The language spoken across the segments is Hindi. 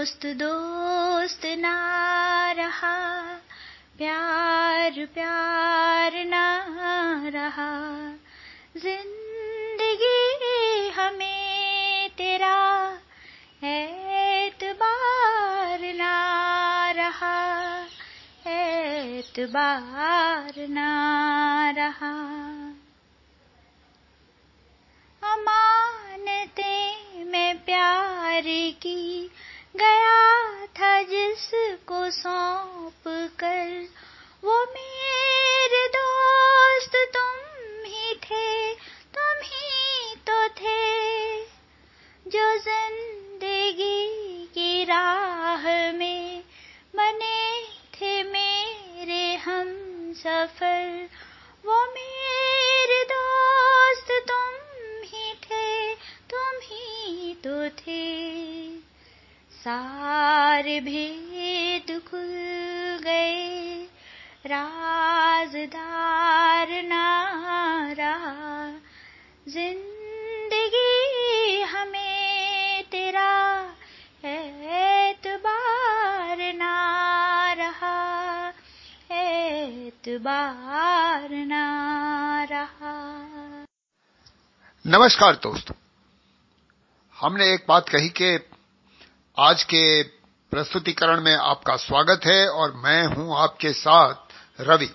दोस्त दोस्त ना रहा, प्यार प्यार ना रहा। ज़िंदगी हमें तेरा एतबार ना रहा एतबार ना रहा। अमानते मैं प्यार की गया था जिसको सौंप कर। वो मेरे दोस्त तुम ही थे, तुम ही तो थे। जो ज़िंदगी की राह में बने थे मेरे हम सफ़र। वो मेरे दोस्त तुम ही थे, तुम ही तो थे। सारे भेद खुल गए। राजदार ना रहा ज़िंदगी हमें तेरा एतबार ना रहा एतबार ना रहा। नमस्कार दोस्तों। हमने एक बात कही कि आज के प्रस्तुतिकरण में आपका स्वागत है और मैं हूँ आपके साथ रवि।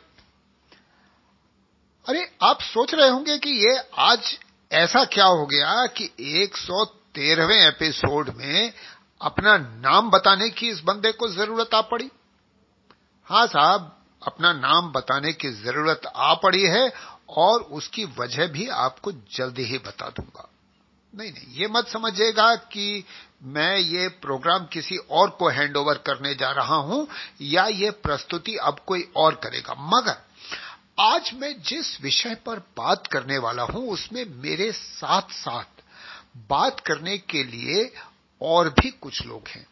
अरे, आप सोच रहे होंगे कि ये आज ऐसा क्या हो गया कि 113वें एपिसोड में अपना नाम बताने की इस बंदे को ज़रूरत आ पड़ी? हाँ साहब, अपना नाम बताने की ज़रूरत आ पड़ी है और उसकी वजह भी आपको जल्दी ही बता दूँगा। नहीं नहीं, ये मत समझिएगा कि मैं ये प्रोग्राम किसी और को हैंडओवर करने जा रहा हूँ, या ये प्रस्तुति अब कोई और करेगा। मगर, आज मैं जिस विषय पर बात करने वाला हूँ, उसमें मेरे साथ साथ बात करने के लिए और भी कुछ लोग हैं।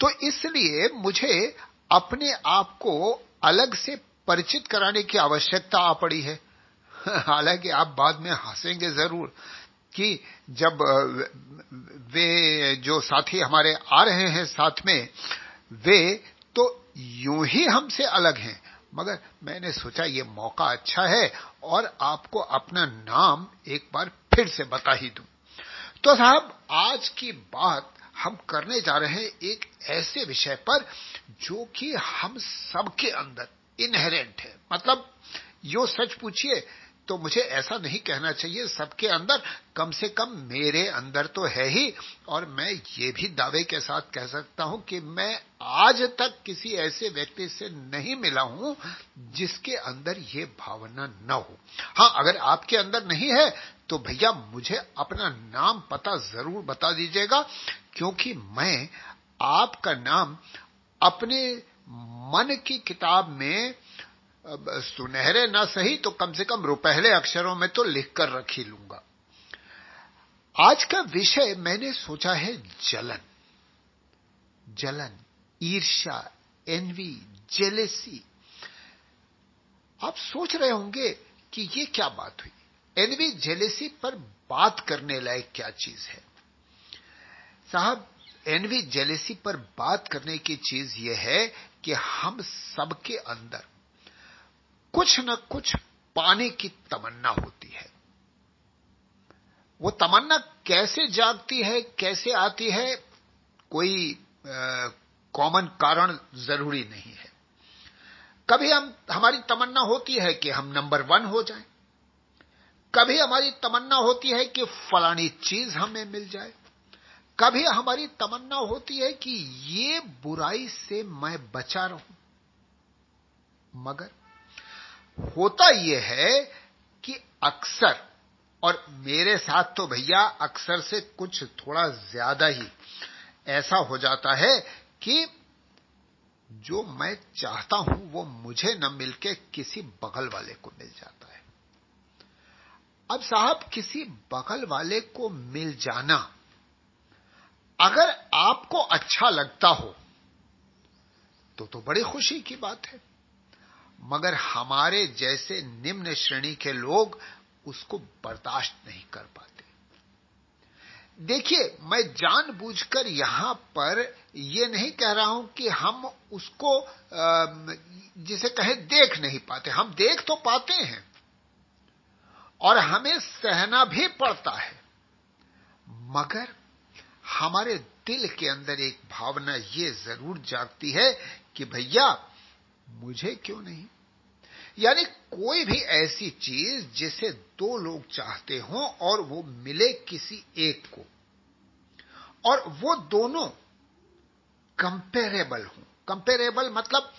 तो इसलिए मुझे अपने आप को अलग से परिचित कराने की आवश्यकता आ पड़ी है। हालाँकि आप बाद में हंसेंगे ज़रूर कि जब वे जो साथी हमारे आ रहे हैं साथ में, वे तो यूँ ही हमसे अलग हैं। मगर मैंने सोचा ये मौका अच्छा है और आपको अपना नाम एक बार फिर से बता ही दूँ। तो साहब, आज की बात हम करने जा रहे हैं एक ऐसे विषय पर जो कि हम सबके अंदर इनहेरेंट है। मतलब यो सच पूछिए तो मुझे ऐसा नहीं कहना चाहिए, सबके अंदर कम से कम मेरे अंदर तो है ही। और मैं ये भी दावे के साथ कह सकता हूँ कि मैं आज तक किसी ऐसे व्यक्ति से नहीं मिला हूँ जिसके अंदर ये भावना न हो। हाँ, अगर आपके अंदर नहीं है तो भैया मुझे अपना नाम पता ज़रूर बता दीजिएगा, क्योंकि मैं आपका नाम अपने मन की किताब में सुनहरे ना सही तो कम से कम रुपहले अक्षरों में तो लिख कर रख ही लूँगा। आज का विषय मैंने सोचा है जलन। जलन ईर्षा एनवी, जेलेसी। आप सोच रहे होंगे कि ये क्या बात हुई? एनवी, जेलेसी पर बात करने लायक क्या चीज़ है? साहब, एनवी, जेलेसी पर बात करने की चीज़ यह है कि हम सबके अंदर कुछ न कुछ पाने की तमन्ना होती है। वो तमन्ना कैसे जागती है, कैसे आती है, कोई कॉमन कारण ज़रूरी नहीं है। कभी हम, हमारी तमन्ना होती है कि हम नंबर वन हो जाएँ। कभी हमारी तमन्ना होती है कि फलानी चीज़ हमें मिल जाए। कभी हमारी तमन्ना होती है कि ये बुराई से मैं बचा रहूँ। मगर होता यह है कि अक्सर, और मेरे साथ तो भैया अक्सर से कुछ थोड़ा ज़्यादा ही, ऐसा हो जाता है कि जो मैं चाहता हूँ वो मुझे न मिलके किसी बगल वाले को मिल जाता है। अब साहब, किसी बगल वाले को मिल जाना, अगर आपको अच्छा लगता हो तो तो बड़ी खुशी की बात है। मगर हमारे जैसे निम्न श्रेणी के लोग उसको बर्दाश्त नहीं कर पाते। देखिए, मैं जानबूझकर यहाँ पर ये नहीं कह रहा हूँ कि हम उसको जिसे कहे, देख नहीं पाते। हम देख तो पाते हैं और हमें सहना भी पड़ता है। मगर हमारे दिल के अंदर एक भावना ये ज़रूर जागती है कि भैया, मुझे क्यों नहीं? यानी कोई भी ऐसी चीज़ जिसे दो लोग चाहते हों और वो मिले किसी एक को, और वो दोनों कंपेरेबल हों। कंपेरेबल मतलब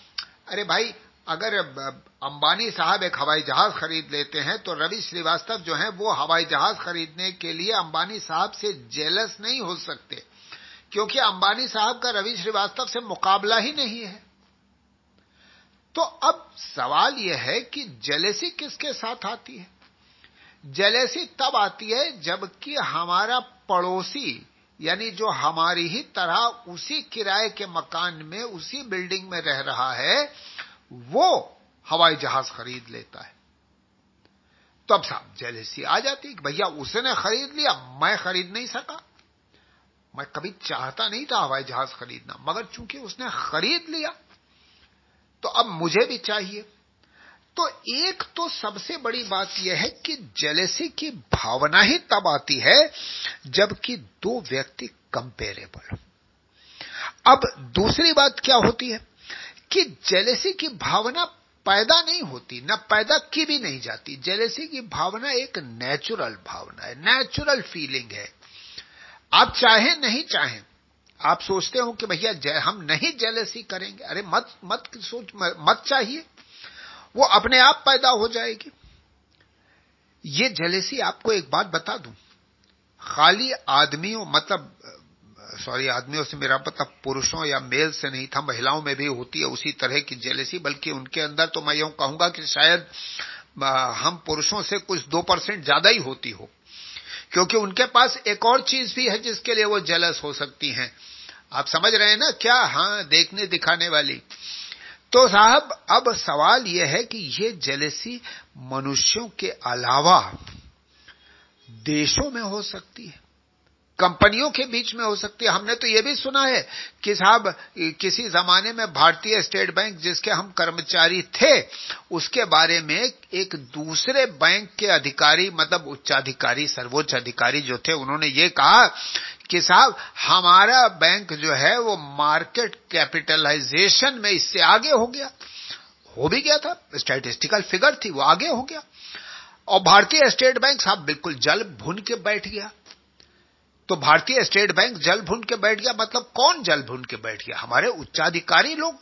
अरे भाई, अगर अंबानी साहब एक हवाई जहाज़ खरीद लेते हैं तो रवि श्रीवास्तव जो है, वो हवाई जहाज़ खरीदने के लिए अंबानी साहब से जेलस नहीं हो सकते, क्योंकि अंबानी साहब का रवि श्रीवास्तव से मुकाबला ही नहीं है। तो अब सवाल यह है कि जेलेसी किसके साथ आती है? जेलेसी तब आती है जबकि हमारा पड़ोसी, यानी जो हमारी ही तरह उसी किराए के मकान में, उसी बिल्डिंग में रह रहा है, वो हवाई जहाज़ खरीद लेता है। तो अब साहब, जेलेसी आ जाती कि भैया उसने खरीद लिया, मैं खरीद नहीं सका। मैं कभी चाहता नहीं था हवाई जहाज़ खरीदना, मगर चूँकि उसने खरीद लिया तो अब मुझे भी चाहिए। तो एक तो सबसे बड़ी बात यह है कि जेलेसी की भावना ही तब आती है जबकि दो व्यक्ति कंपेरेबल हो अब दूसरी बात क्या होती है कि जेलेसी की भावना पैदा नहीं होती, न पैदा की भी नहीं जाती। जेलेसी की भावना एक नेचुरल भावना है नेचुरल फीलिंग है। आप चाहें, नहीं चाहें आप सोचते हो कि भैया हम नहीं जेलेसी करेंगे। अरे मत मत सोच, मत चाहिए। वो अपने आप पैदा हो जाएगी। ये जेलेसी आपको एक बात बता दूँ। खाली आदमियों मतलब सॉरी आदमियों से मेरा पता पुरुषों या मेल से नहीं था, महिलाओं में भी होती है उसी तरह की जेलेसी बल्कि उनके अंदर तो मैं यूँ कहूँगा कि शायद हम पुरुषों से कुछ दो परसेंट ज़्यादा ही होती हो। क्योंकि उनके पास एक और चीज़ भी है जिसके लिए वो जलस हो सकती हैं। आप समझ रहे हैं ना क्या? हाँ, देखने दिखाने वाली। तो साहब, अब सवाल यह है कि ये जेलेसी मनुष्यों के अलावा देशों में हो सकती है। कंपनियों के बीच में हो सकती है। हमने तो यह भी सुना है कि साहब, किसी जमाने में भारतीय स्टेट बैंक जिसके हम कर्मचारी थे, उसके बारे में एक दूसरे बैंक के अधिकारी मतलब उच्चाधिकारी, सर्वोच्च अधिकारी जो थे, उन्होंने ये कहा कि साहब, हमारा बैंक जो है, वो मार्केट कैपिटलाइजेशन में इससे आगे हो गया। हो भी गया था, स्टैटिस्टिकल फिगर थी, वो आगे हो गया। और भारतीय स्टेट बैंक साहब बिल्कुल जल भुन के बैठ गया। तो भारतीय स्टेट बैंक जल भून के बैठ गया। मतलब कौन जल भून के बैठ गया? हमारे उच्चाधिकारी लोग।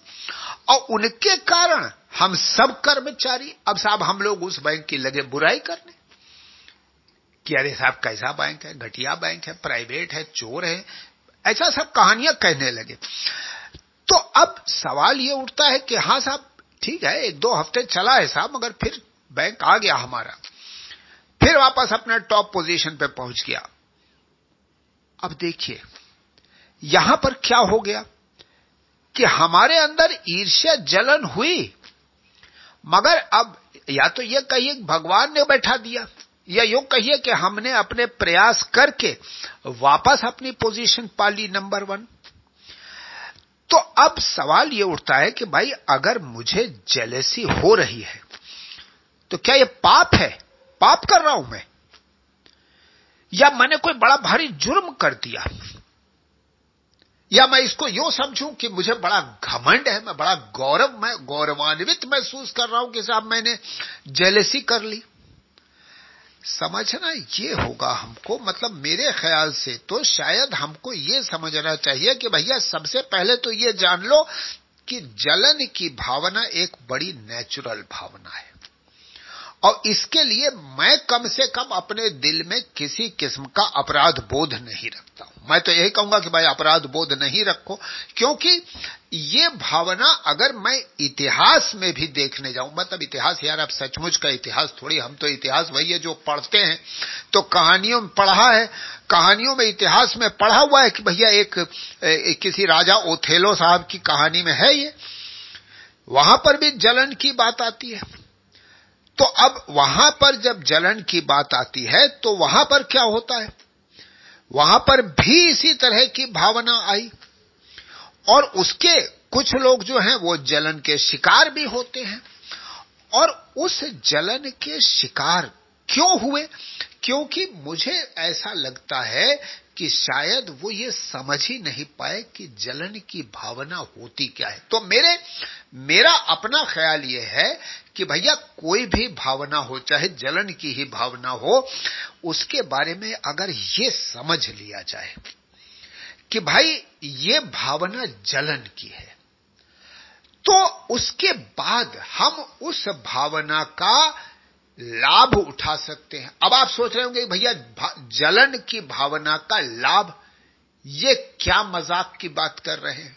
और उनके कारण हम सब कर्मचारी, अब साहब हम लोग उस बैंक की लगे बुराई करने। कि अरे साहब कैसा बैंक है? घटिया बैंक है, प्राइवेट है, चोर है। ऐसा सब कहानियाँ कहने लगे। तो अब सवाल ये उठता है कि हाँ साहब, ठीक है, एक दो हफ़्ते चला है साहब, मगर फिर बैंक आ गया हमारा। फिर वापस अपने टॉप पोजीशन पे पहुँच गया। अब देखिए, यहाँ पर क्या हो गया कि हमारे अंदर ईर्ष्या जलन हुई, मगर अब या तो यह कहिए भगवान ने बैठा दिया, या यो कहिए कि हमने अपने प्रयास करके वापस अपनी पोजीशन पा ली नंबर वन तो अब सवाल यह उठता है कि भाई, अगर मुझे जेलेसी हो रही है तो क्या यह पाप है? पाप कर रहा हूँ मैं। या मैंने कोई बड़ा भारी जुर्म कर दिया? या मैं इसको यो समझूं कि मुझे बड़ा घमंड है, मैं बड़ा गौरव, मैं गौरवान्वित महसूस कर रहा हूँ कि साहब मैंने जेलेसी कर ली। समझना ये होगा हमको मतलब मेरे ख्याल से तो शायद हमको ये समझना चाहिए कि भैया सबसे पहले तो ये जान लो कि जलन की भावना एक बड़ी नेचुरल भावना है। और इसके लिए मैं कम से कम अपने दिल में किसी किस्म का अपराध बोध नहीं रखता हूँ। मैं तो यही कहूँगा कि भाई अपराध बोध नहीं रखो क्योंकि ये भावना अगर मैं इतिहास में भी देखने जाऊँ मतलब इतिहास यार अब सचमुच का इतिहास थोड़ी हम तो इतिहास वही है जो पढ़ते हैं। तो कहानियों में पढ़ा है कहानियों में इतिहास में पढ़ा हुआ है कि भैया एक, एक किसी राजा ओथेलो साहब की कहानी में है ये। वहाँ पर भी जलन की बात आती है। तो अब वहाँ पर जब जलन की बात आती है तो वहाँ पर क्या होता है? वहाँ पर भी इसी तरह की भावना आई। और उसके कुछ लोग जो हैं, वो जलन के शिकार भी होते हैं। और उस जलन के शिकार क्यों हुए? क्योंकि मुझे ऐसा लगता है कि शायद वो ये समझ ही नहीं पाए कि जलन की भावना होती क्या है। तो मेरे, मेरा अपना ख्याल ये है कि भैया कोई भी भावना हो, चाहे जलन की ही भावना हो, उसके बारे में अगर ये समझ लिया जाए कि भाई ये भावना जलन की है तो उसके बाद हम उस भावना का लाभ उठा सकते हैं। अब आप सोच रहे होंगे, भैया जलन की भावना का लाभ, ये क्या मज़ाक की बात कर रहे हैं?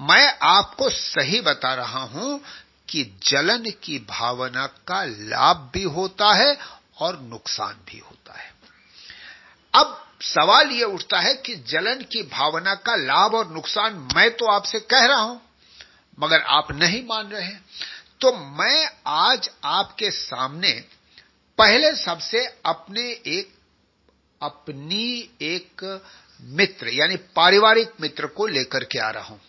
मैं आपको सही बता रहा हूँ कि जलन की भावना का लाभ भी होता है और नुकसान भी होता है। अब सवाल यह उठता है कि जलन की भावना का लाभ और नुकसान मैं तो आपसे कह रहा हूँ, मगर आप नहीं मान रहे हैं। तो मैं आज आपके सामने पहले सबसे अपने एक, अपनी एक मित्र, यानी पारिवारिक मित्र को लेकर के आ रहा हूँ,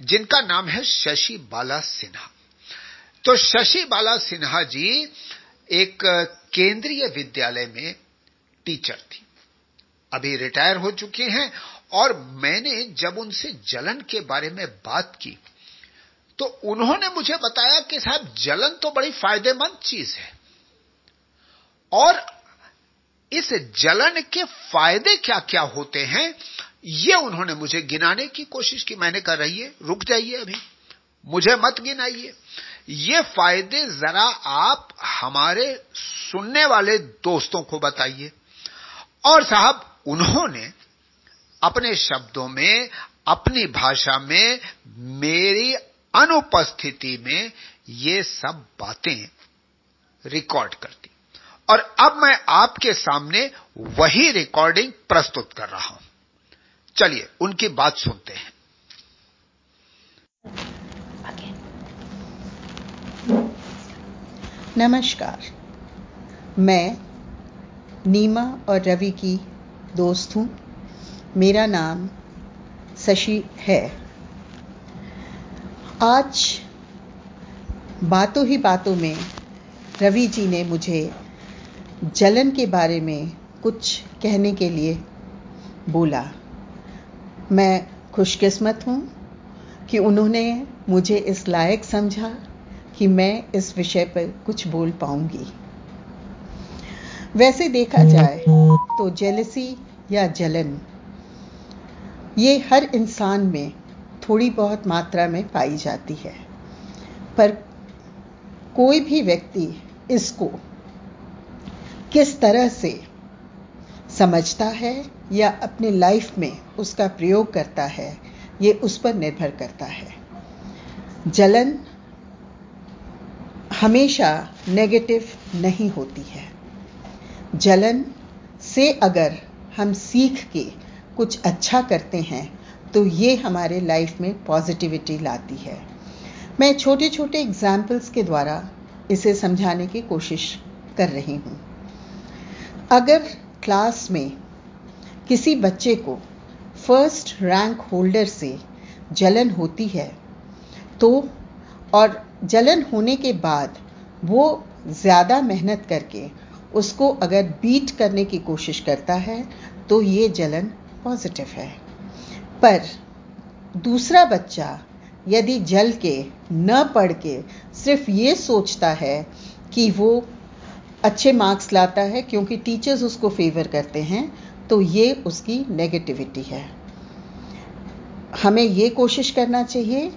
जिनका नाम है शशि बाला सिन्हा। तो शशि बाला सिन्हा जी एक केंद्रीय विद्यालय में टीचर थी। अभी रिटायर हो चुके हैं और मैंने जब उनसे जलन के बारे में बात की तो उन्होंने मुझे बताया कि साहब, जलन तो बड़ी फ़ायदेमंद चीज़ है। और इस जलन के फ़ायदे क्या क्या होते हैं, ये उन्होंने मुझे गिनाने की कोशिश की। मैंने कहा, रहिए, रुक जाइए अभी, मुझे मत गिनाइए। ये फ़ायदे जरा आप हमारे सुनने वाले दोस्तों को बताइए। और साहब, उन्होंने अपने शब्दों में, अपनी भाषा में मेरी अनुपस्थिति में ये सब बातें रिकॉर्ड करती। और अब मैं आपके सामने वही रिकॉर्डिंग प्रस्तुत कर रहा हूँ। चलिए उनकी बात सुनते हैं। नमस्कार। मैं नीमा और रवि की दोस्त हूँ। मेरा नाम शशि है। आज बातों ही बातों में रवि जी ने मुझे जलन के बारे में कुछ कहने के लिए बोला। मैं खुशकिस्मत हूँ कि उन्होंने मुझे इस लायक समझा कि मैं इस विषय पर कुछ बोल पाऊँगी। वैसे देखा जाए तो जेलसी या जलन, ये हर इंसान में थोड़ी बहुत मात्रा में पाई जाती है। पर कोई भी व्यक्ति इसको किस तरह से समझता है या अपनी लाइफ में उसका प्रयोग करता है, ये उस पर निर्भर करता है। जलन हमेशा नेगेटिव नहीं होती है। जलन से अगर हम सीख के कुछ अच्छा करते हैं तो ये हमारे लाइफ में पॉजिटिविटी लाती है। मैं छोटे छोटे एग्जाम्पल्स के द्वारा इसे समझाने की कोशिश कर रही हूँ। अगर क्लास में किसी बच्चे को फ़र्स्ट रैंक होल्डर से जलन होती है तो और जलन होने के बाद वो ज़्यादा मेहनत करके उसको अगर बीट करने की कोशिश करता है तो ये जलन पॉजिटिव है। पर दूसरा बच्चा यदि जल के न पढ़ के सिर्फ़ ये सोचता है कि वो अच्छे मार्क्स लाता है क्योंकि टीचर्स उसको फेवर करते हैं तो ये उसकी नेगेटिविटी है। हमें ये कोशिश करना चाहिए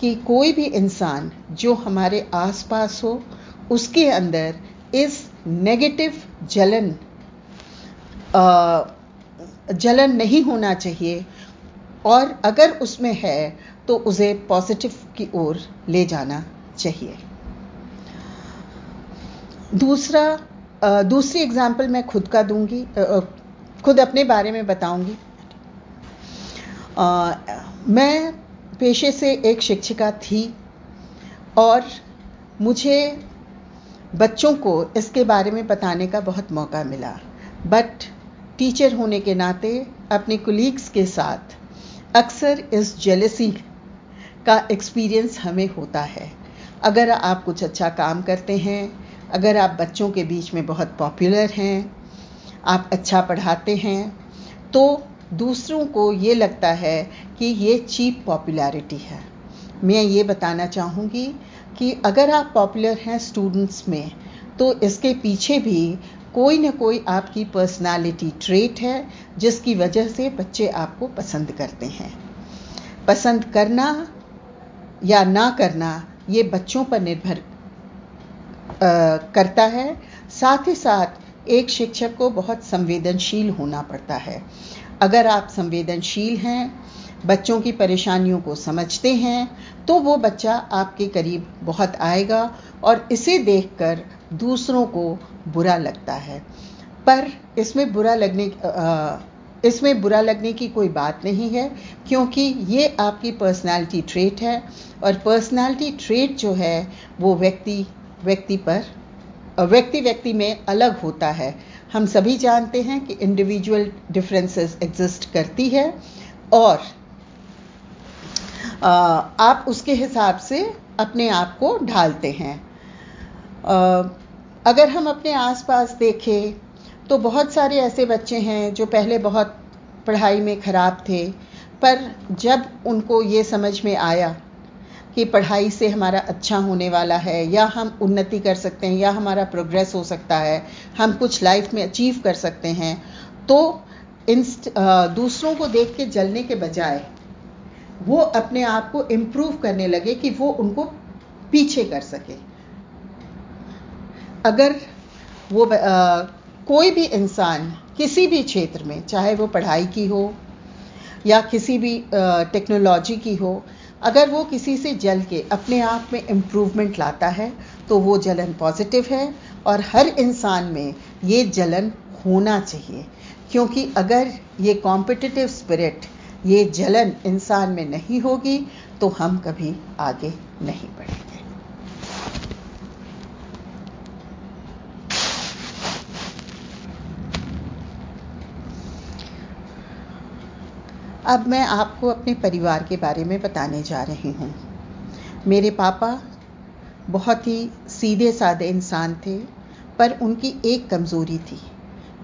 कि कोई भी इंसान जो हमारे आसपास हो उसके अंदर इस नेगेटिव जलन आ, जलन नहीं होना चाहिए। और अगर उसमें है तो उसे पॉजिटिव की ओर ले जाना चाहिए। दूसरा दूसरी एग्ज़ाम्पल मैं खुद का दूँगी खुद अपने बारे में बताऊँगी। मैं पेशे से एक शिक्षिका थी और मुझे बच्चों को इसके बारे में बताने का बहुत मौका मिला। बट टीचर होने के नाते अपने कुलीग्स के साथ अक्सर इस जेलसी का एक्सपीरियंस हमें होता है। अगर आप कुछ अच्छा काम करते हैं, अगर आप बच्चों के बीच में बहुत पॉपुलर हैं, आप अच्छा पढ़ाते हैं तो दूसरों को ये लगता है कि ये चीप पॉपुलैरिटी है। मैं ये बताना चाहूँगी कि अगर आप पॉपुलर हैं स्टूडेंट्स में तो इसके पीछे भी कोई ना कोई आपकी पर्सनालिटी ट्रेट है, जिसकी वजह से बच्चे आपको पसंद करते हैं। पसंद करना या ना करना, ये बच्चों पर निर्भर करता है। साथ ही साथ एक शिक्षक को बहुत संवेदनशील होना पड़ता है। अगर आप संवेदनशील हैं, बच्चों की परेशानियों को समझते हैं तो वो बच्चा आपके करीब बहुत आएगा और इसे देखकर दूसरों को बुरा लगता है। पर इसमें बुरा लगने आ, इसमें बुरा लगने की कोई बात नहीं है क्योंकि ये आपकी पर्सनालिटी ट्रेट है और पर्सनालिटी ट्रेट जो है वो व्यक्ति व्यक्ति पर व्यक्ति व्यक्ति में अलग होता है। हम सभी जानते हैं कि इंडिविजुअल डिफरेंसेस एग्जिस्ट करती है और आ, आप उसके हिसाब से अपने आप को ढालते हैं। अगर हम अपने आसपास देखें तो बहुत सारे ऐसे बच्चे हैं जो पहले बहुत पढ़ाई में ख़राब थे, पर जब उनको ये समझ में आया कि पढ़ाई से हमारा अच्छा होने वाला है, या हम उन्नति कर सकते हैं, या हमारा प्रोग्रेस हो सकता है, हम कुछ लाइफ में अचीव कर सकते हैं तो इंस्ट दूसरों को देख के जलने के बजाय वो अपने आप को इम्प्रूव करने लगे कि वो उनको पीछे कर सके। अगर वो आ, कोई भी इंसान किसी भी क्षेत्र में चाहे वो पढ़ाई की हो या किसी भी टेक्नोलॉजी की हो अगर वो किसी से जल के अपने आप में इम्प्रूवमेंट लाता है तो वो जलन पॉजिटिव है और हर इंसान में ये जलन होना चाहिए। क्योंकि अगर ये कॉम्पिटिटिव स्पिरिट ये जलन इंसान में नहीं होगी तो हम कभी आगे नहीं बढ़ेंगे। अब मैं आपको अपने परिवार के बारे में बताने जा रही हूँ। मेरे पापा बहुत ही सीधे साधे इंसान थे, पर उनकी एक कमज़ोरी थी।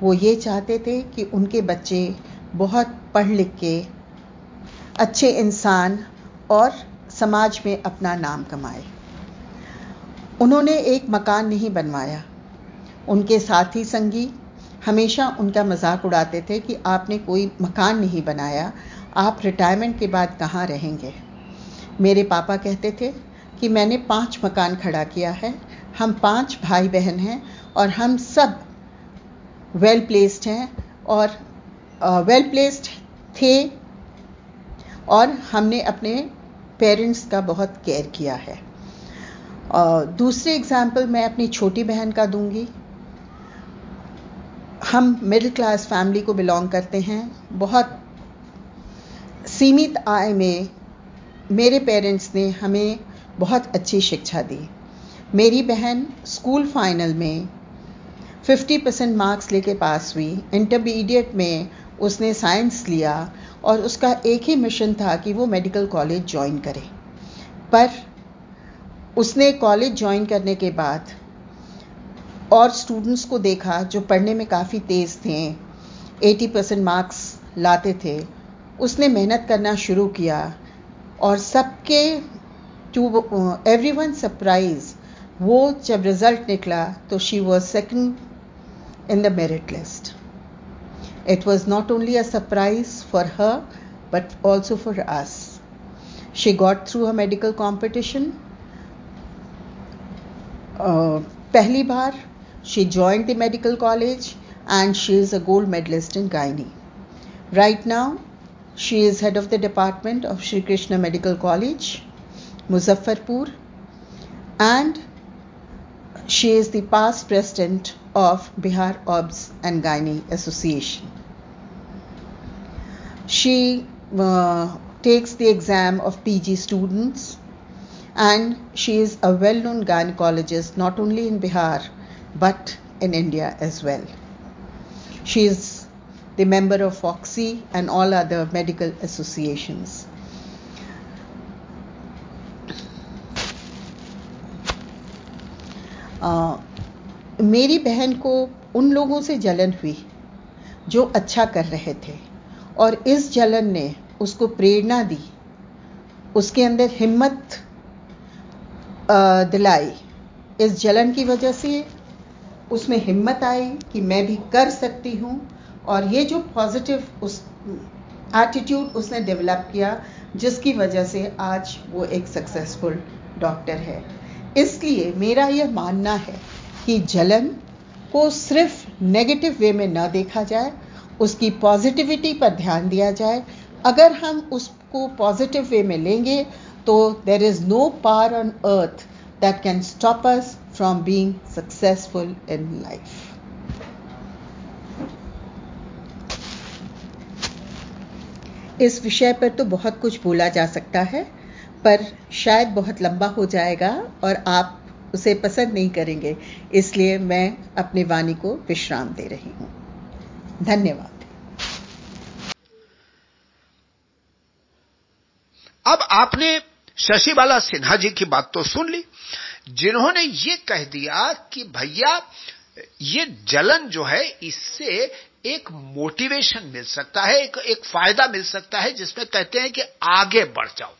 वो ये चाहते थे कि उनके बच्चे बहुत पढ़ लिख के अच्छे इंसान और समाज में अपना नाम कमाए। उन्होंने एक मकान नहीं बनवाया। उनके साथी संगी हमेशा उनका मज़ाक उड़ाते थे कि आपने कोई मकान नहीं बनाया आप रिटायरमेंट के बाद कहाँ रहेंगे? मेरे पापा कहते थे कि मैंने पाँच मकान खड़ा किया है, हम पाँच भाई बहन हैं और हम सब वेल प्लेस्ड हैं और वेल प्लेस्ड थे और हमने अपने पेरेंट्स का बहुत केयर किया है। दूसरे एग्ज़ाम्पल मैं अपनी छोटी बहन का दूँगी। हम मिडिल क्लास फैमिली को बिलोंग करते हैं, बहुत सीमित आय में मेरे पेरेंट्स ने हमें बहुत अच्छी शिक्षा दी। मेरी बहन स्कूल फाइनल में 50 परसेंट मार्क्स लेके पास हुई। इंटरमीडिएट में उसने साइंस लिया और उसका एक ही मिशन था कि वो मेडिकल कॉलेज ज्वाइन करे। पर उसने कॉलेज ज्वाइन करने के बाद और स्टूडेंट्स को देखा जो पढ़ने में काफ़ी तेज़ थे 80 परसेंट मार्क्स लाते थे उसने मेहनत करना शुरू किया और सबके टू एवरी वन सरप्राइज़ वो जब रिज़ल्ट निकला तो she was second in the merit list it was not only a surprise for her but also for us she got through a medical competition पहली बार she joined the medical college and she is a gold medallist in gynae right now she is head of the department of Shri Krishna Medical College, Muzaffarpur, and she is the past president of Bihar OBS and Gynae Association. She uh, takes the exam of PG students and she is a well known gynecologist not only in Bihar but in India as well. She is the member of FOXY, and all other medical associations. Uh, मेरी बहन को उन लोगों से जलन हुई जो अच्छा कर रहे थे और इस जलन ने उसको प्रेरणा दी उसके अंदर हिम्मत दिलाई इस जलन की वजह से उसमें हिम्मत आई कि मैं भी कर सकती हूँ और ये जो पॉजिटिव उस एटीट्यूड उसने डेवलप किया, जिसकी वजह से आज वो एक सक्सेसफुल डॉक्टर है। इसलिए मेरा यह मानना है कि जलन को सिर्फ़ नेगेटिव वे में न देखा जाए, उसकी पॉजिटिविटी पर ध्यान दिया जाए। अगर हम उसको पॉजिटिव वे में लेंगे तो there is no power on earth that can stop us from being successful in life इस विषय पर तो बहुत कुछ बोला जा सकता है, पर शायद बहुत लंबा हो जाएगा और आप उसे पसंद नहीं करेंगे। इसलिए मैं अपनी वाणी को विश्राम दे रही हूँ। धन्यवाद। अब आपने शशिबाला सिन्हा जी की बात तो सुन ली, जिन्होंने ये कह दिया कि भैया, ये जलन जो है, इससे एक मोटिवेशन मिल सकता है, एक एक फ़ायदा मिल सकता है जिसमें कहते हैं कि आगे बढ़ जाओ।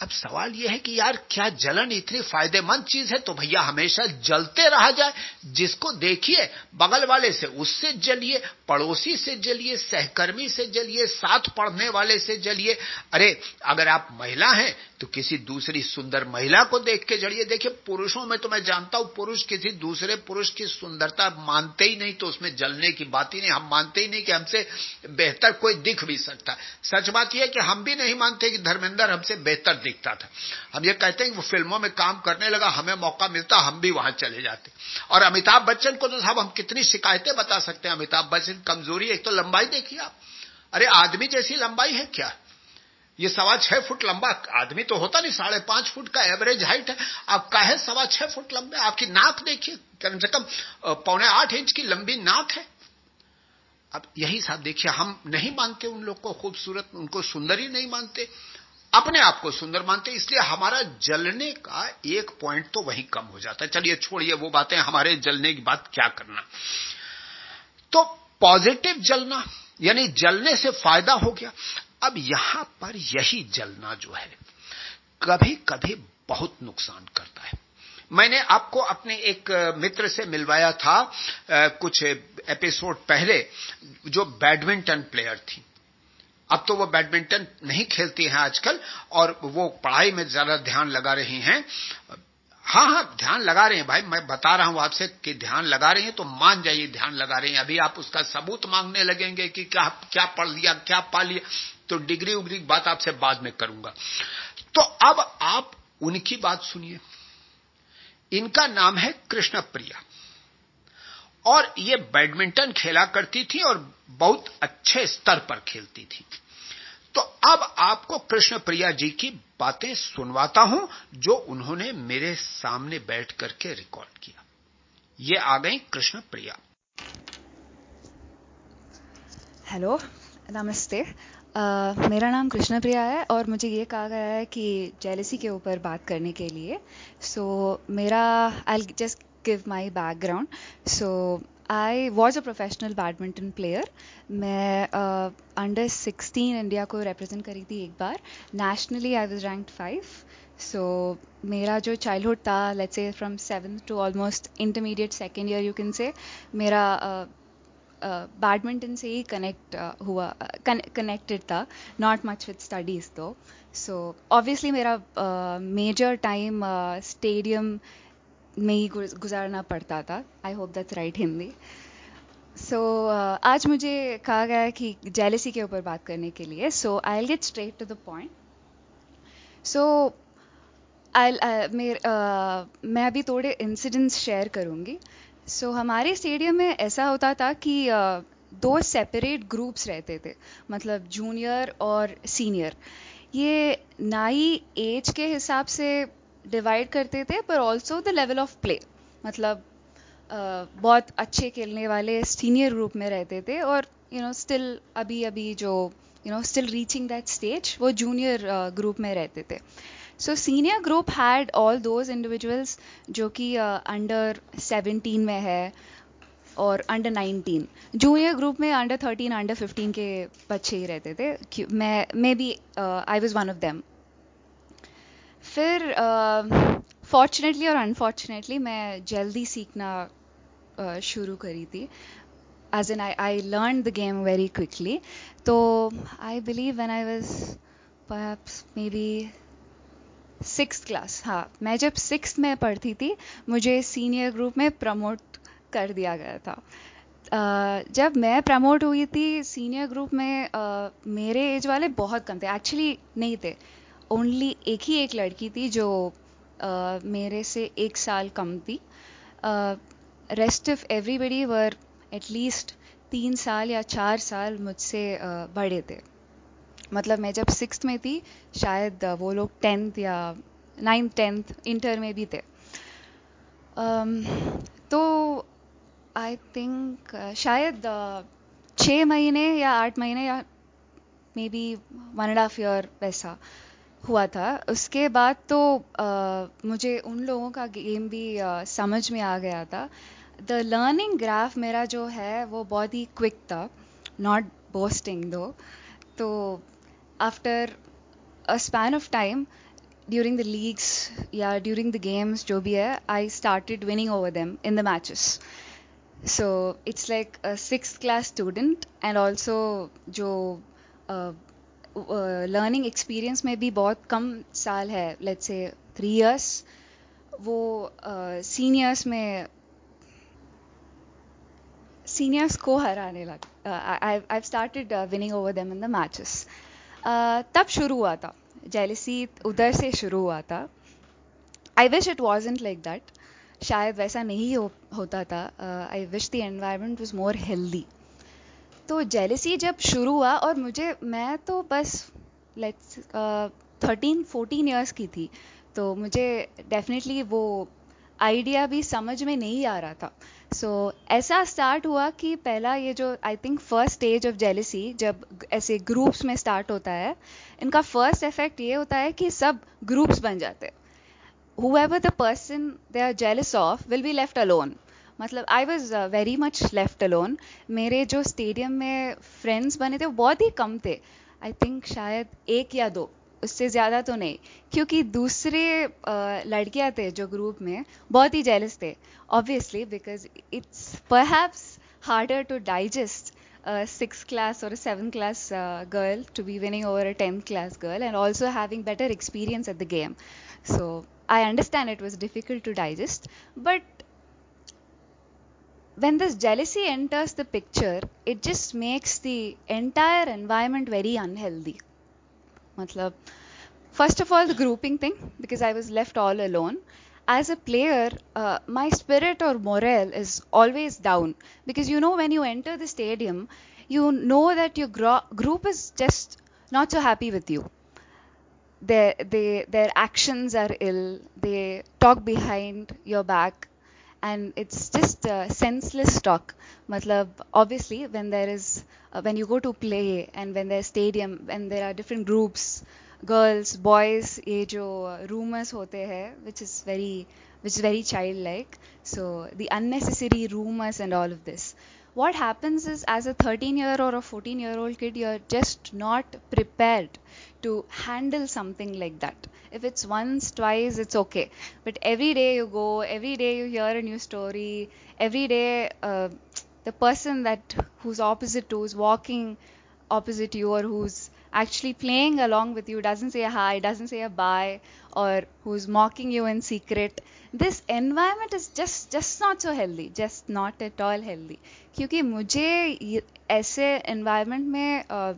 अब सवाल यह है कि यार क्या जलन इतनी फ़ायदेमंद चीज़ है? तो भैया हमेशा जलते रहा जाए, जिसको देखिए, बगल वाले से उससे जलिए पड़ोसी से जलिए, सहकर्मी से जलिए, साथ पढ़ने वाले से जलिए। अरे, अगर आप महिला हैं तो किसी दूसरी सुंदर महिला को देख के जड़िए। देखिए, पुरुषों में तो मैं जानता हूँ, पुरुष किसी दूसरे पुरुष की सुंदरता मानते ही नहीं तो उसमें जलने की बात ही नहीं। हम मानते ही नहीं कि हमसे बेहतर कोई दिख भी सकता। सच बात यह है कि हम भी नहीं मानते कि धर्मेंद्र हमसे बेहतर दिखता था। हम ये कहते हैं कि वो फ़िल्मों में काम करने लगा, हमें मौका मिलता, हम भी वहाँ चले जाते। और अमिताभ बच्चन को तो साहब हम कितनी शिकायतें बता सकते हैं। अमिताभ बच्चन कमज़ोरी एक तो लंबाई देखिए आप। अरे, आदमी जैसी लंबाई है क्या? ये सवा छह फुट लंबा, आदमी तो होता नहीं, साढ़े पाँच फुट का एवरेज हाइट है। आप कहे सवा छह फुट लंबे? आपकी नाक देखिए, कम से कम पौने आठ इंच की लंबी नाक है। अब यही साहब देखिए, हम नहीं मानते उन लोग को खूबसूरत, उनको सुंदर ही नहीं मानते। अपने आप को सुंदर मानते, इसलिए हमारा जलने का एक पॉइंट तो वही कम हो जाता है। चलिए, छोड़िए वो बातें, हमारे जलने की बात क्या करना? तो पॉजिटिव जलना, यानी जलने से फ़ायदा हो गया। अब यहाँ पर यही जलना जो है कभी कभी बहुत नुकसान करता है। मैंने आपको अपने एक मित्र से मिलवाया था कुछ एपिसोड पहले, जो बैडमिंटन प्लेयर थी। अब तो वो बैडमिंटन नहीं खेलती हैं आजकल, और वो पढ़ाई में ज़्यादा ध्यान लगा रही हैं। हाँ हाँ ध्यान लगा रहे हैं भाई। मैं बता रहा हूँ आपसे कि ध्यान लगा रहे हैं तो मान जाइए ध्यान लगा रहे हैं। अभी आप उसका सबूत मांगने लगेंगे कि क्या क्या पढ़ लिया, क्या पा लिया तो डिग्री उग्री बात आपसे बाद में करूँगा। तो अब आप उनकी बात सुनिए। इनका नाम है कृष्ण प्रिया और ये बैडमिंटन खेला करती थी और बहुत अच्छे स्तर पर खेलती थी। तो अब आपको कृष्ण प्रिया जी की बातें सुनवाता हूँ जो उन्होंने मेरे सामने बैठ करके रिकॉर्ड किया। ये आ गई कृष्ण प्रिया। हेलो नमस्ते। Uh, मेरा नाम कृष्ण प्रिया है और मुझे ये कहा गया है कि जेलसी के ऊपर बात करने के लिए। सो so, मेरा I just give my background so I was a professional badminton player मैं अंडर सिक्सटीन इंडिया को रिप्रेजेंट करी थी एक बार. Nationally I was rank five so मेरा जो चाइल्डहुड था let's say from seventh to almost intermediate second year you can say मेरा बैडमिंटन से ही कनेक्ट हुआ कनेक्टेड था. नॉट मच विथ स्टडीज़ तो सो ऑब्वियसली मेरा मेजर टाइम स्टेडियम में ही गुजारना पड़ता था। I hope that's right Hindi so आज मुझे कहा गया है कि जेलेसी के ऊपर बात करने के लिए so I get straight to the point so I मैं अभी थोड़े इंसिडेंट्स शेयर करूँगी. सो so, हमारे स्टेडियम में ऐसा होता था कि uh, दो सेपरेट ग्रुप्स रहते थे मतलब जूनियर और सीनियर ये ना ही एज के हिसाब से डिवाइड करते थे पर also the level of play मतलब बहुत अच्छे खेलने वाले सीनियर ग्रुप में रहते थे और यू नो स्टिल अभी अभी जो you know still reaching that stage वो जूनियर ग्रुप में रहते थे. So senior group had all those individuals जो कि अंडर 17 में है और अंडर 19 जूनियर ग्रुप में अंडर 13 अंडर 15 के बच्चे ही रहते थे. मैं, maybe I was one of them फिर फॉर्चुनेटली और अनफॉर्चुनेटली मैं जल्दी सीखना शुरू करी थी। As an I I learn the game very quickly तो I believe when I was maybe six class हाँ मैं जब सिक्स में पढ़ती थी मुझे सीनियर ग्रुप में प्रमोट कर दिया गया था। uh, जब मैं प्रमोट हुई थी सीनियर ग्रुप में uh, मेरे एज वाले बहुत कम थे। एक्चुअली नहीं थे। ओनली एक ही एक लड़की थी जो मेरे से एक साल कम थी। Rest of everybody were at least तीन साल या चार साल मुझसे बड़े थे। मतलब मैं जब सिक्स में थी शायद वो लोग टेंथ या नाइन्थ टेंथ इंटर में भी थे। um, तो आई थिंक शायद छः महीने या आठ महीने या maybe one and half year वैसा। हुआ था। उसके बाद तो uh, मुझे उन लोगों का गेम भी uh, समझ में आ गया था। द लर्निंग ग्राफ मेरा जो है वो बहुत ही क्विक था नॉट बोस्टिंग दो तो after a span of time during the leagues या ड्यूरिंग द गेम्स जो भी है I started winning over them in the matches so it's like six class student and also जो लर्निंग एक्सपीरियंस में भी बहुत कम साल है लेट्स से थ्री इयर्स वो सीनियर्स uh, में सीनियर्स को हराने लग I started winning over them in the matches तब शुरू हुआ था जेलिसी उधर से शुरू हुआ था. I wish it wasn't like that शायद वैसा नहीं हो, होता था. I wish the environment was more healthy तो जेलिसी जब शुरू हुआ और मुझे मैं तो बस लेट्स थर्टीन फोर्टीन ईयर्स की थी तो मुझे डेफिनेटली वो आइडिया भी समझ में नहीं आ रहा था। सो so, ऐसा स्टार्ट हुआ कि पहला ये जो I think first stage of jealousy जब ऐसे ग्रुप्स में स्टार्ट होता है इनका फ़र्स्ट इफ़ेक्ट ये होता है कि सब ग्रुप्स बन जाते however the person they are jealous of will be left alone मतलब I was very much left alone मेरे जो स्टेडियम में फ्रेंड्स बने थे वो बहुत ही कम थे। आई थिंक शायद एक या दो, उससे ज़्यादा तो नहीं। क्योंकि दूसरे लड़कियाँ थे जो ग्रुप में, बहुत ही जेलस थे। Obviously because it's perhaps harder to digest six class और seven class girl to be winning over a tenth class girl and also having better experience at the game so I understand it was difficult to digest but when this jealousy enters the picture, it just makes the entire environment very unhealthy. Matlab, first of all, the grouping thing, because I was left all alone. As a player, uh, my spirit or morale is always down because you know when you enter the stadium, you know that your gro- group is just not so happy with you. Their, they, their actions are ill, they talk behind your back, and it's just uh, senseless talk. Matlab, obviously, when there is uh, when you go to play and when there's stadium when there are different groups girls boys ये जो rumors होते हैं which is very which is very childlike so the unnecessary rumors and all of this what happens is as a 13 year or a 14 year old kid you're just not prepared to handle something like that. If it's once twice it's okay. But every day you go every day you hear a new story every day uh, the person that who's opposite to, is walking opposite you, or who's actually playing along with you doesn't say a hi, doesn't say a bye, or who's mocking you in secret. This environment is just just not so healthy, just not at all healthy. क्योंकि मुझे ऐसे environment में uh,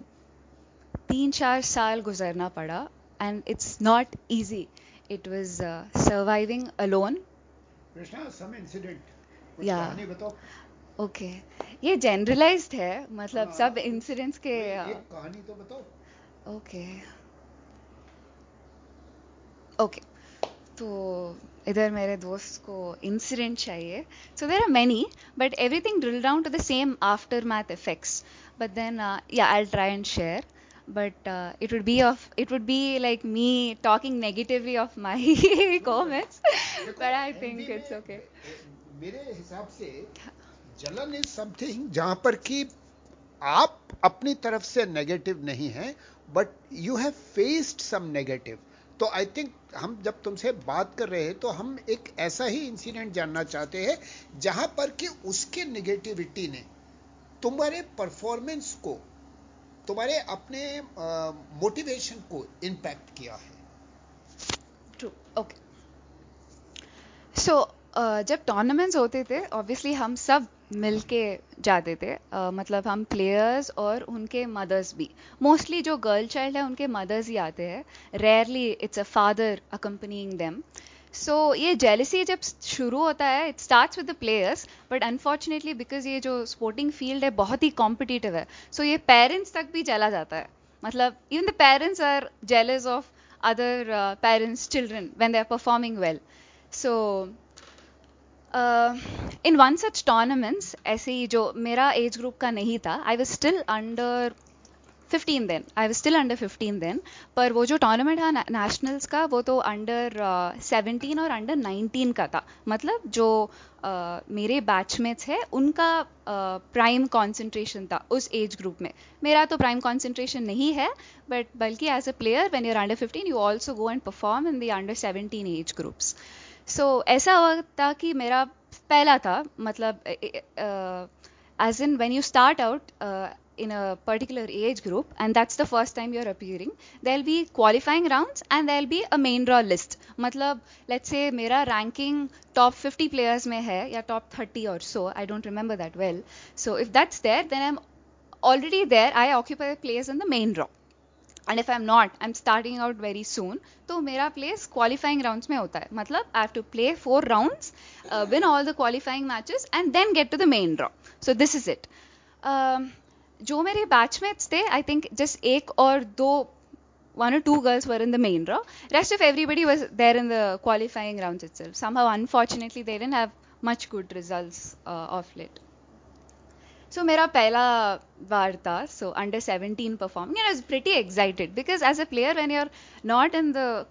तीन चार साल गुजरना पड़ा and it's not easy. It was uh, surviving alone. Krishna, some incident. Yeah. Okay ये जनरलाइज्ड है मतलब सब इंसिडेंट्स के एक कहानी तो बताओ ओके ओके तो इधर मेरे दोस्त को इंसिडेंट चाहिए. So there are many but everything drill down to the same aftermath effects but then yeah I try and share but uh, it would be of it would be like me talking negatively of my comments. but i think it's okay. मेरे हिसाब से जलन इज़ समथिंग जहाँ पर कि आप अपनी तरफ़ से नेगेटिव नहीं है but you have faced some negative तो आई थिंक हम जब तुमसे बात कर रहे हैं तो हम एक ऐसा ही इंसिडेंट जानना चाहते हैं, जहाँ पर कि उसके नेगेटिविटी ने तुम्हारे परफॉर्मेंस को, तुम्हारे अपने मोटिवेशन को इम्पैक्ट किया है। ट्रू ओके सो जब टूर्नामेंट्स होते थे ऑब्वियसली हम सब मिल के जाते थे। मतलब हम प्लेयर्स और उनके मदर्स भी। मोस्टली जो गर्ल चाइल्ड है, उनके मदर्स ही आते हैं। Rarely it's a father accompanying them so ये जेलिसी जब शुरू होता है it starts with the players but unfortunately because ये जो स्पोर्टिंग फ़ील्ड है, बहुत ही कॉम्पिटिटिव है। सो so, ये पेरेंट्स तक भी चला जाता है। मतलब even the parents are jealous of other parents children when they are performing well so in one such tournaments ऐसे ही जो मेरा एज ग्रुप का नहीं था I was still under 15 then I was still under 15 then पर वो जो टूर्नामेंट था नेशनल्स का वो तो अंडर सेवनटीन uh, और अंडर 19 का था. मतलब जो uh, मेरे बैचमेट्स है उनका प्राइम uh, कॉन्सेंट्रेशन था उस एज ग्रुप में. मेरा तो प्राइम कॉन्सेंट्रेशन नहीं है बट बल्कि as a player when you're under 15 you also go and perform in the under 17 age groups so ऐसा हुआ था कि मेरा पहला था मतलब as in when you start out in a particular age group and that's the first time you are appearing they'll be qualifying round and they be a main draw list मतलब लेट्स से मेरा रैंकिंग टॉप फिफ्टी प्लेयर्स में है या टॉप थर्टी और so I don't remember that well so if that's there then I am already there I occupy players in the main draw And if I am not I am starting out very soon तो मेरा प्लेस क्वालिफाइंग राउंड्स में होता है मतलब I have to play four rounds win all the qualifying matches and then get to the main draw so this is it जो मेरे बैचमेट्स थे आई थिंक जस्ट एक और दो one or two girls were in the main draw. Rest of everybody was there in the qualifying rounds itself. Somehow, unfortunately, they didn't have much good results uh, of late. So मेरा पहला बार था so under seventeen performing you was pretty excited because as a player when you are not in the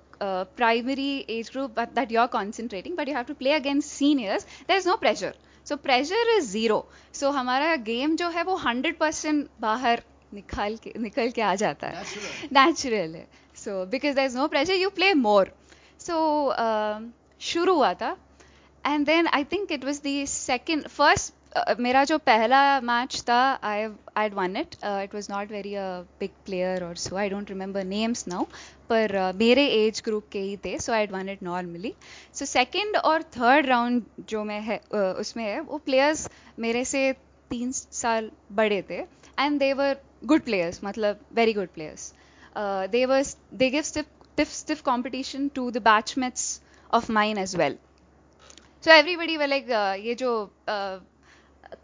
primary age group that you are concentrating but you have to play again seniors there is no pressure so pressure is zero so हमारा गेम जो है वो हंड्रेड परसेंट बाहर निकाल के निकल के आ जाता है। नेचुरल है। So because there is no pressure you play more so शुरू हुआ था। And then I think it was the second first मेरा जो पहला मैच था I I won it it was not very a big player और so I don't remember names now पर uh, मेरे एज ग्रुप के ही थे so I won it normally so second और थर्ड राउंड जो मैं है uh, उसमें है वो प्लेयर्स मेरे से तीन साल बड़े थे and they were good players मतलब very good players they were they give stiff stiff competition to the batchmates of mine as well. So everybody were like uh, ये जो uh,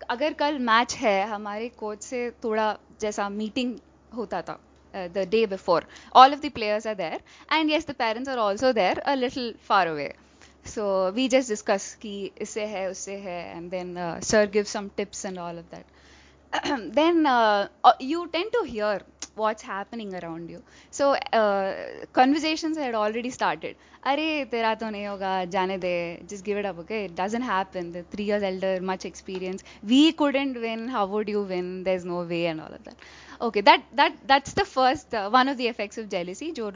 अगर कल मैच है हमारे कोच से थोड़ा जैसा मीटिंग होता था the day before all of the players are there and yes the parents are also there a little far away so we just discuss कि इससे है, उससे है and then sir give some tips and all of that then you you to hear what's happening around you. So uh, conversations had already started. अरे तेरा तो नहीं होगा जाने दे just give it up okay it doesn't happen the three years elder much experience we couldn't win how would you win there's no way and all of that okay that that that's the first uh, one of the effects of jealousy जो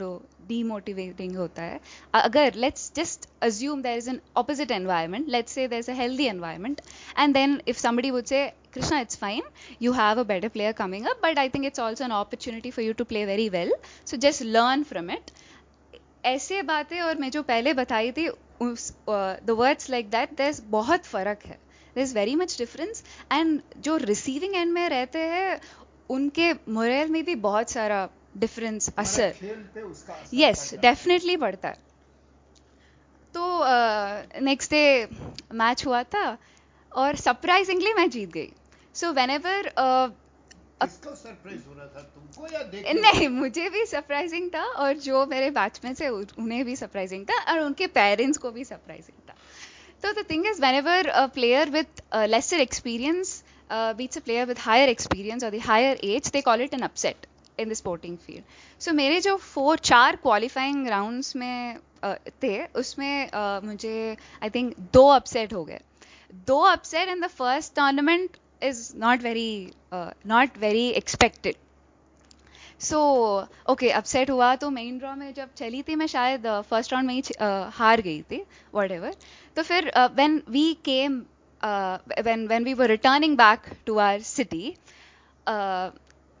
demotivating होता है अगर let's just assume there is an opposite environment let's say there's a healthy environment and then if somebody would say Krishna, it's fine. You have a better player coming up, but I think it's also an opportunity for you to play very well. So just learn from it. ऐसे बातें और मैं जो पहले बताई थी the words like that there बहुत फ़र्क है there is very much difference and जो रिसीविंग एंड में रहते हैं उनके मोरल में भी बहुत सारा डिफरेंस असर यस डेफिनेटली पड़ता है तो नेक्स्ट डे मैच हुआ था और सरप्राइजिंगली मैं जीत गई सो वेन एवर हो नहीं मुझे भी सरप्राइजिंग था और जो मेरे बैच में थे उन्हें भी सरप्राइजिंग था और उनके पेरेंट्स को भी सरप्राइजिंग था। तो the thing is whenever a player with lesser experience beats a player with higher experience और the higher age they call it an upset in the sporting field so मेरे जो फोर चार क्वालिफाइंग राउंड्स में uh, थे उसमें uh, मुझे आई थिंक दो अपसेट हो गए। दो upset in the first tournament is not very uh, not very expected. So okay upset हुआ तो मेन ड्रॉ में जब चली थी मैं शायद फ़र्स्ट uh, राउंड में ही uh, हार गई थी वट एवर तो फिर when we came when when we were returning back to our city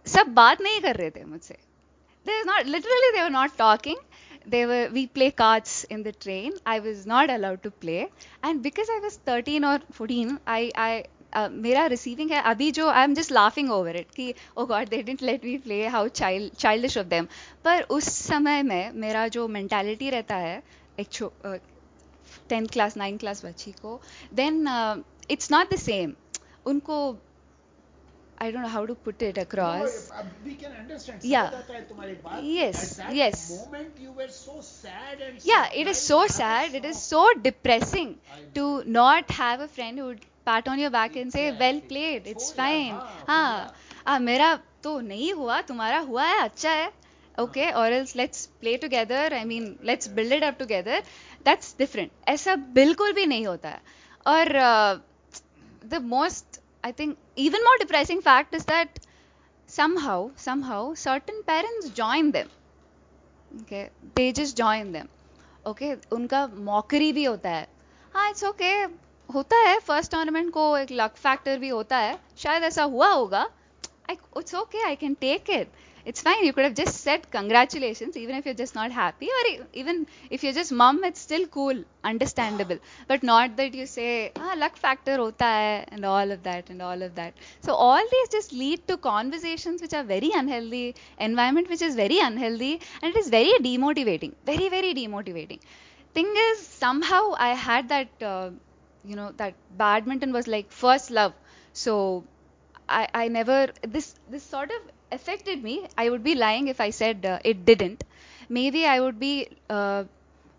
सब बात नहीं कर रहे थे मुझसे. They not literally they were not talking they were we play cards in the train. I was not allowed to play. And because i was 13 or 14 i i uh, मेरा रिसीविंग है अभी जो I am just laughing over it कि ओ God they didn't let me play how child childish of them पर उस समय में मेरा जो मेंटालिटी रहता है एक छो टेंथ क्लास नाइन्थ क्लास बच्ची को then it's not the same उनको I don't know how to put it across. No, we can understand. Yeah. Yes. Yes. moment, you were so sad and. Yeah, it is so sad. It is so depressing to not have a friend who pat on your back and say well played it's fine हाँ मेरा तो नहीं हुआ, तुम्हारा हुआ है अच्छा है। ओके और else let's play together I mean let's build it up together that's different ऐसा बिल्कुल भी नहीं होता है। और the most I think even more depressing fact is that somehow somehow certain parents join them okay they just join them okay उनका मौकरी भी होता है। हाँ इट्स ओके होता है फर्स्ट टूर्नामेंट को एक लक फैक्टर भी होता है शायद ऐसा हुआ होगा it's okay I can take it it's fine you could have just said congratulations even if you're just not happy or even if you're just mum it's still cool understandable but not that you say ah luck factor hota hai and all of that and all of that so all these just lead to conversations which are very unhealthy environment which is very unhealthy and it is very demotivating very very demotivating thing is somehow i had that uh, you know that badminton was like first love so I, I never this this sort of affected me. I would be lying if I said uh, it didn't. Maybe I would be uh,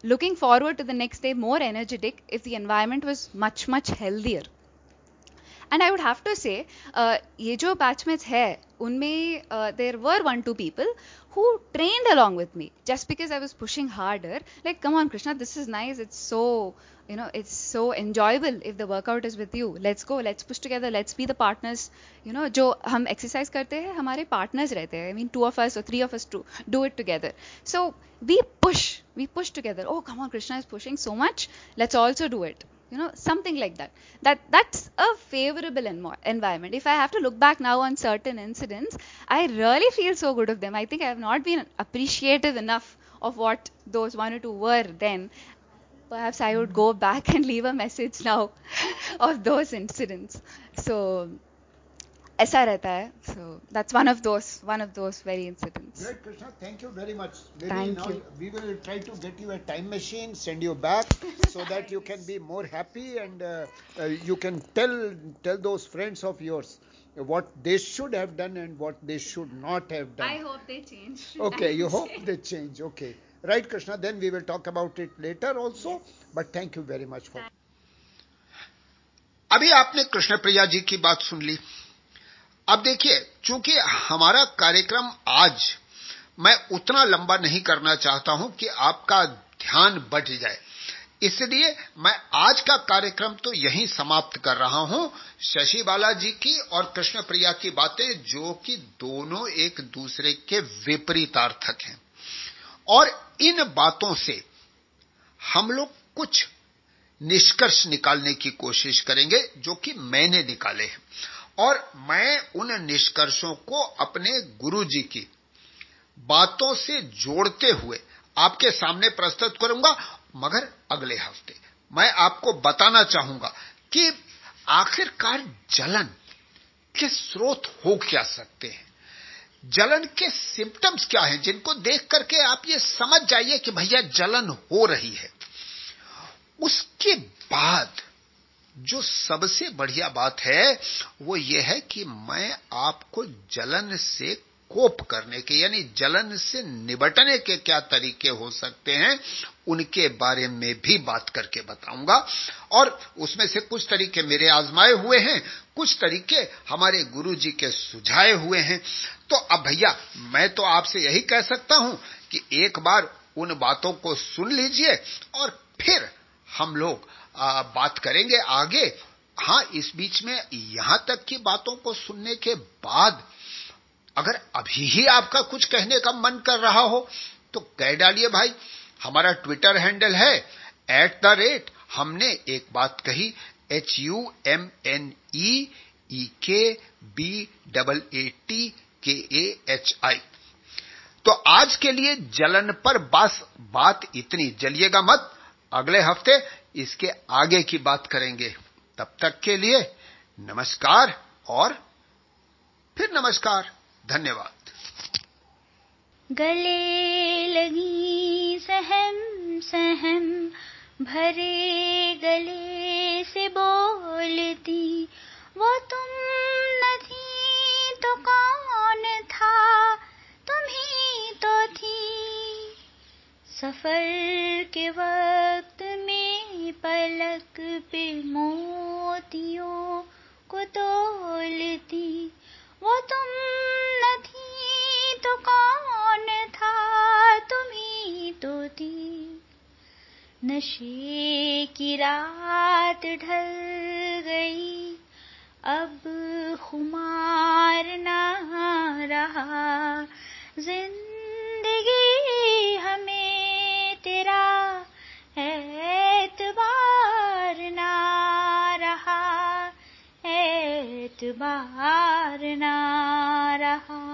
looking forward to the next day more energetic if the environment was much much healthier. And I would have to say, uh, ये जो batchmates है, उनमें uh, there were one two people who trained along with me just because I was pushing harder. Like, come on, Krishna, this is nice. It's so you know it's so enjoyable if the workout is with you let's go let's push together let's be the partners you know जो हम exercise करते हैं हमारे partners रहते हैं I mean two of us or three of us to do it together so we push we push together oh come on Krishna is pushing so much let's also do it you know something like that. That that's a favorable env- environment. If i have to look back now on certain incidents i really feel so good of them. I think i have not been appreciative enough of what those one or two were then. Perhaps I would go back and leave a message now of those incidents. So ऐसा रहता है. So that's one of those one of those very incidents. Great, Krishna. Thank you very much. Maybe Thank now you. we will try to get you a time machine, send you back, so that you can be more happy and uh, uh, you can tell tell those friends of yours what they should have done and what they should not have done. I hope they change. Okay, you hope they change. Okay. Right, Krishna. Then we will talk about it later also. yes. But thank you very much for. अभी आपने कृष्ण प्रिया जी की बात सुन ली अब देखिए, चूँकि हमारा कार्यक्रम आज मैं उतना लंबा नहीं करना चाहता हूँ कि आपका ध्यान बढ़ जाए। इसलिए मैं आज का कार्यक्रम तो यहीं समाप्त कर रहा हूँ। शशि बाला जी की और कृष्ण प्रिया की बातें, जो कि दोनों एक दूसरे के विपरीतार्थक हैं। और इन बातों से हम लोग कुछ निष्कर्ष निकालने की कोशिश करेंगे, जो कि मैंने निकाले हैं। और मैं उन निष्कर्षों को अपने गुरु जी की बातों से जोड़ते हुए आपके सामने प्रस्तुत करूँगा, मगर अगले हफ़्ते मैं आपको बताना चाहूँगा कि आखिरकार जलन के स्रोत हो क्या सकते हैं? जलन के सिम्टम्स क्या हैं जिनको देख करके आप ये समझ जाइए कि भैया जलन हो रही है। उसके बाद जो सबसे बढ़िया बात है, वो ये है कि मैं आपको जलन से कोप करने के, यानी जलन से निबटने के क्या तरीके हो सकते हैं, उनके बारे में भी बात करके बताऊँगा। और उसमें से कुछ तरीके मेरे आजमाए हुए हैं, कुछ तरीके हमारे गुरु जी के सुझाए हुए हैं। तो अब भैया, मैं तो आपसे यही कह सकता हूँ कि एक बार उन बातों को सुन लीजिए और फिर हम लोग बात करेंगे आगे। हाँ इस बीच में यहाँ तक की बातों को सुनने के बाद अगर अभी ही आपका कुछ कहने का मन कर रहा हो तो कह डालिए भाई, हमारा ट्विटर हैंडल है एट द रेट हमने एक बात कही H U M N E E K B double A T K A H I तो आज के लिए जलन पर बस बात इतनी। जलिएगा मत, अगले हफ़्ते इसके आगे की बात करेंगे। तब तक के लिए नमस्कार और फिर नमस्कार। धन्यवाद। गले लगी सहम सहम, भरे गले से बोलती, वो तुम न थी तो कौन था? तुम ही तो थी। सफ़र के वक्त पलक पे मोतियों को तोलती। वो तुम न थी तो कौन था? तुम ही तो थी। नशे की रात ढल गई। अब खुमार ना रहा। ज़िंदगी हमें तेरा बहार ना रहा।